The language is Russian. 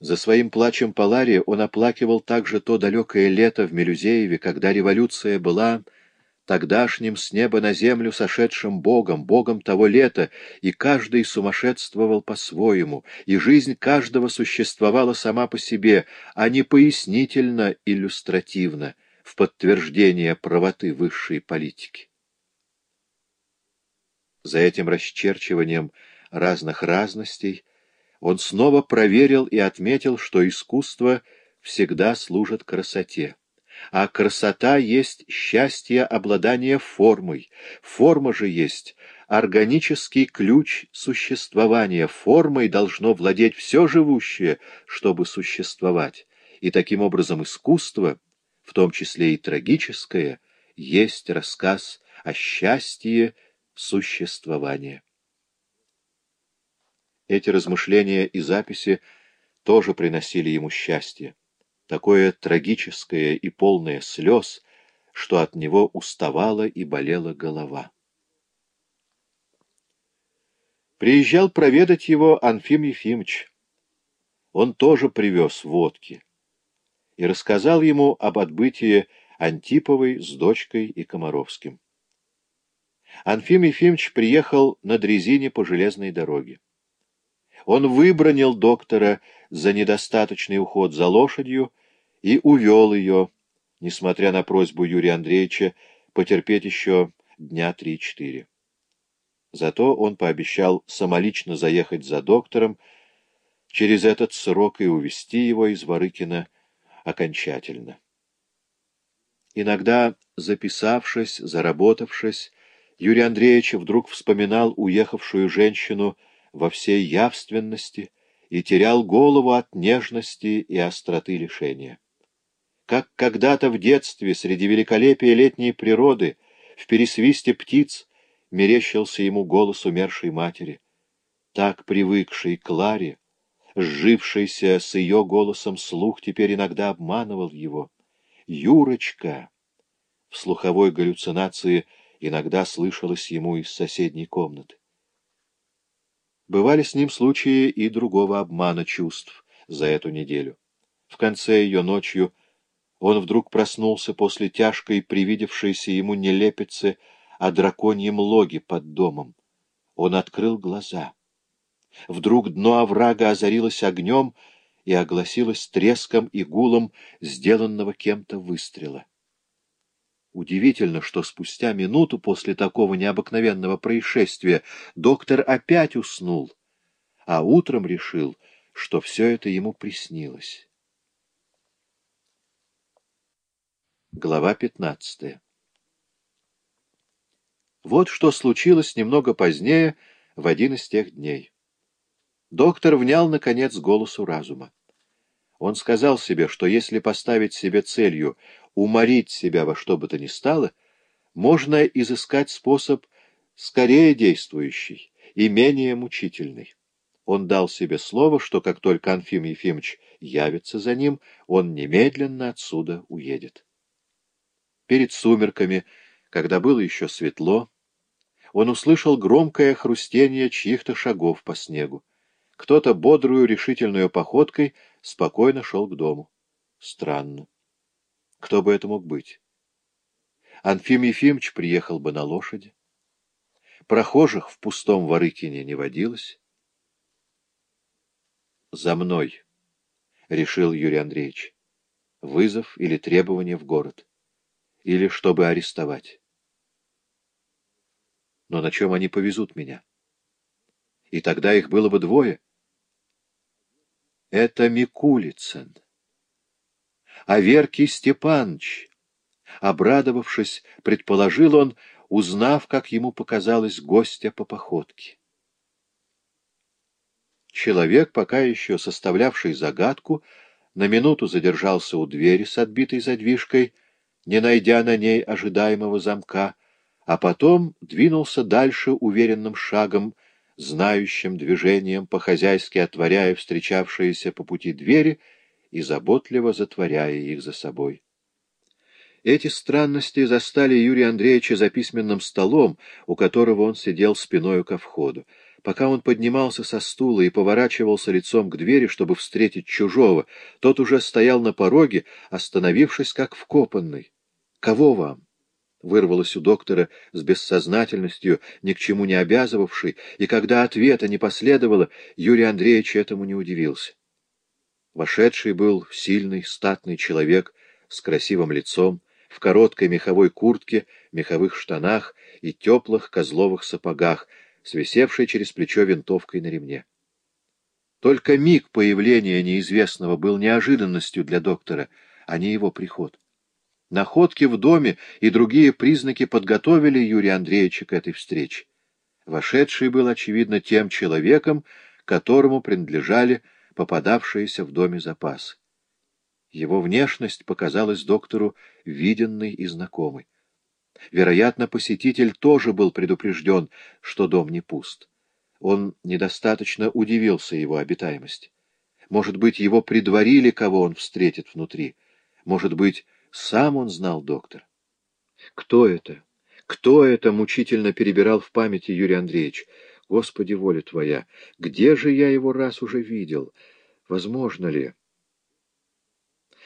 За своим плачем по Ларе он оплакивал также то далекое лето в Мелюзееве, когда революция была тогдашним с неба на землю сошедшим Богом, Богом того лета, и каждый сумасшествовал по-своему, и жизнь каждого существовала сама по себе, а не пояснительно-иллюстративно, в подтверждение правоты высшей политики. За этим расчерчиванием разных разностей он снова проверил и отметил, что искусство всегда служит красоте. А красота есть счастье обладания формой, форма же есть органический ключ существования, формой должно владеть все живущее, чтобы существовать, и таким образом искусство, в том числе и трагическое, есть рассказ о счастье существования. Эти размышления и записи тоже приносили ему счастье такое трагическое и полное слез, что от него уставала и болела голова. Приезжал проведать его Анфим Ефимович. Он тоже привез водки и рассказал ему об отбытии Антиповой с дочкой и Комаровским. Анфим Ефимович приехал на дрезине по железной дороге. Он выбронил доктора за недостаточный уход за лошадью и увел ее, несмотря на просьбу Юрия Андреевича потерпеть еще дня три-четыре. Зато он пообещал самолично заехать за доктором через этот срок и увести его из Ворыкина окончательно. Иногда, записавшись, заработавшись, Юрий Андреевич вдруг вспоминал уехавшую женщину во всей явственности и терял голову от нежности и остроты лишения как когда-то в детстве среди великолепия летней природы, в пересвисте птиц, мерещился ему голос умершей матери. Так привыкший к Ларе, сжившийся с ее голосом слух, теперь иногда обманывал его. «Юрочка!» В слуховой галлюцинации иногда слышалось ему из соседней комнаты. Бывали с ним случаи и другого обмана чувств за эту неделю. В конце ее ночью он вдруг проснулся после тяжкой привидевшейся ему нелепицы о драконьем логе под домом. Он открыл глаза. Вдруг дно оврага озарилось огнем и огласилось треском и гулом сделанного кем-то выстрела. Удивительно, что спустя минуту после такого необыкновенного происшествия доктор опять уснул, а утром решил, что все это ему приснилось. Глава 15 Вот что случилось немного позднее, в один из тех дней. Доктор внял, наконец, голосу разума. Он сказал себе, что если поставить себе целью уморить себя во что бы то ни стало, можно изыскать способ скорее действующий и менее мучительный. Он дал себе слово, что как только Анфим Ефимович явится за ним, он немедленно отсюда уедет. Перед сумерками, когда было еще светло, он услышал громкое хрустение чьих-то шагов по снегу. Кто-то бодрую решительную походкой спокойно шел к дому. Странно. Кто бы это мог быть? Анфим Ефимович приехал бы на лошади. Прохожих в пустом Ворыкине не водилось. «За мной», — решил Юрий Андреевич. Вызов или требование в город или чтобы арестовать. Но на чем они повезут меня? И тогда их было бы двое. Это Микулицын. А Веркий Степанович, обрадовавшись, предположил он, узнав, как ему показалось, гостя по походке. Человек, пока еще составлявший загадку, на минуту задержался у двери с отбитой задвижкой — не найдя на ней ожидаемого замка, а потом двинулся дальше уверенным шагом, знающим движением, по-хозяйски отворяя встречавшиеся по пути двери и заботливо затворяя их за собой. Эти странности застали Юрия Андреевича за письменным столом, у которого он сидел спиною ко входу. Пока он поднимался со стула и поворачивался лицом к двери, чтобы встретить чужого, тот уже стоял на пороге, остановившись как вкопанный. «Кого вам?» — вырвалось у доктора с бессознательностью, ни к чему не обязывавшей, и когда ответа не последовало, Юрий Андреевич этому не удивился. Вошедший был сильный, статный человек с красивым лицом, в короткой меховой куртке, меховых штанах и теплых козловых сапогах, свисевшей через плечо винтовкой на ремне. Только миг появления неизвестного был неожиданностью для доктора, а не его приход. Находки в доме и другие признаки подготовили Юрия Андреевича к этой встрече. Вошедший был, очевидно, тем человеком, которому принадлежали попадавшиеся в доме запасы. Его внешность показалась доктору виденной и знакомой. Вероятно, посетитель тоже был предупрежден, что дом не пуст. Он недостаточно удивился его обитаемости. Может быть, его предварили, кого он встретит внутри. Может быть, сам он знал доктор. Кто это? Кто это? Мучительно перебирал в памяти Юрий Андреевич. Господи, воля твоя! Где же я его раз уже видел? Возможно ли?